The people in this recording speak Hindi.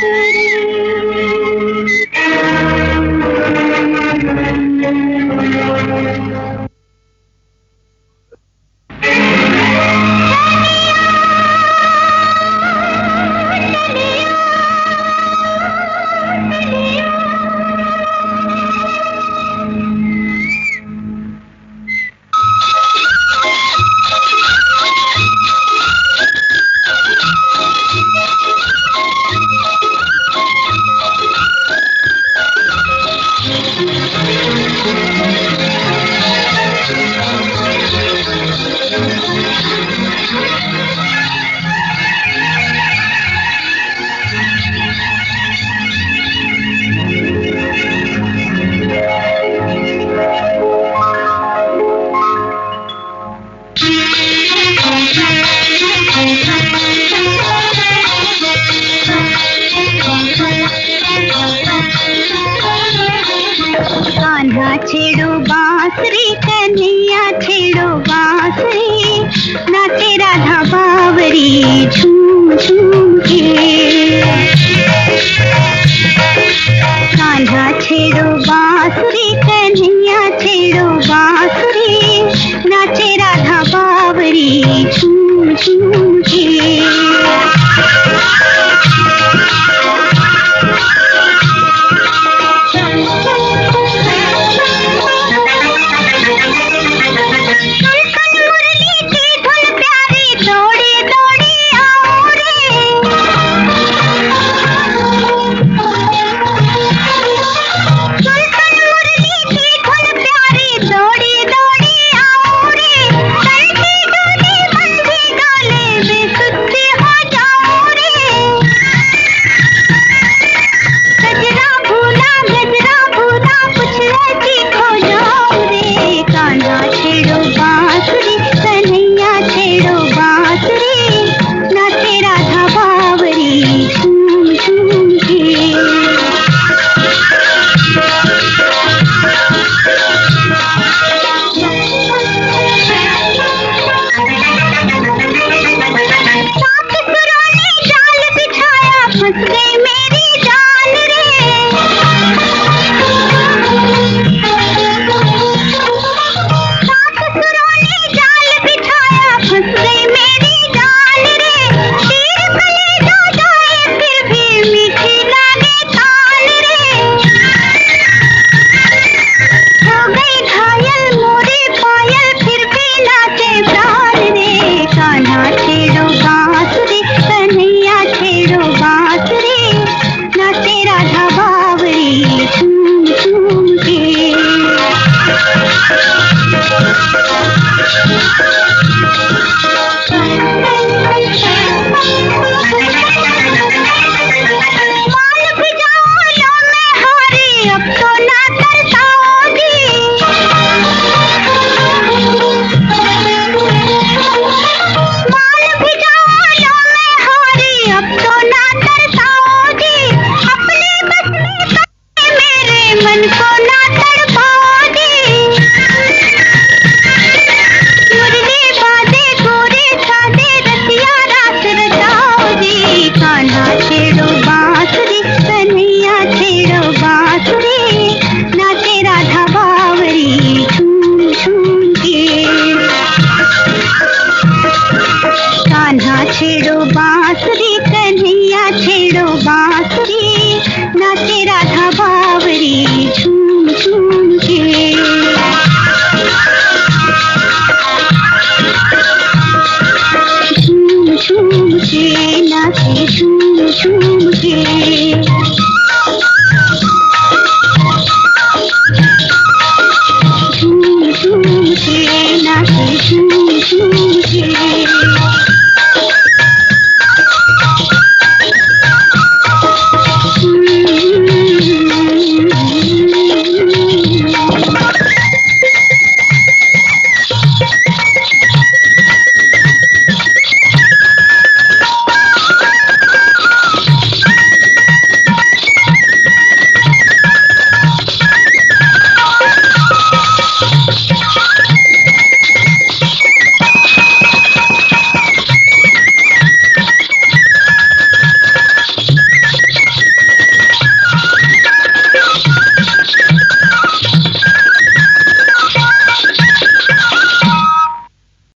xuân छेड़ो बांसुरी कन्हैया छेड़ो बांसुरी। नाचे राधा बावरी झूम Once again. झूम के